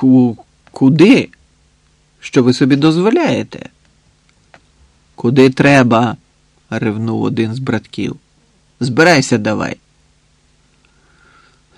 Ку куди? Що ви собі дозволяєте? Куди треба? ревнув один з братків. Збирайся давай.